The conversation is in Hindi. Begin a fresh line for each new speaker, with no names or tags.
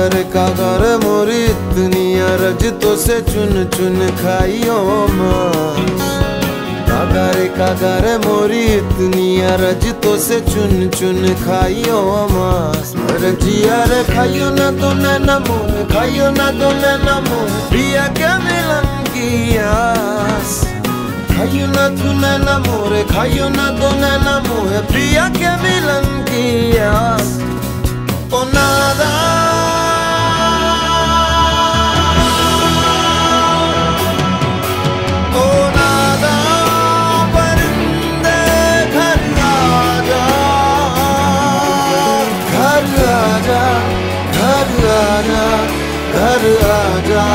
कागर कागर मोरी इतनी अरज तो से चुन चुन खाइयो माँ कागर कागर मोरी इतनी अरज तो से चुन चुन खाइयो मास। रजिया रे खाइयो ना तो नैना मोर खाइयो ना तो नैना मोर पिया क्या मिलन की खाइयो ना तू नैना मोर खाइयो ना तो नैना मोर पिया क्या मिलन की आस? ओ नादा घर आजा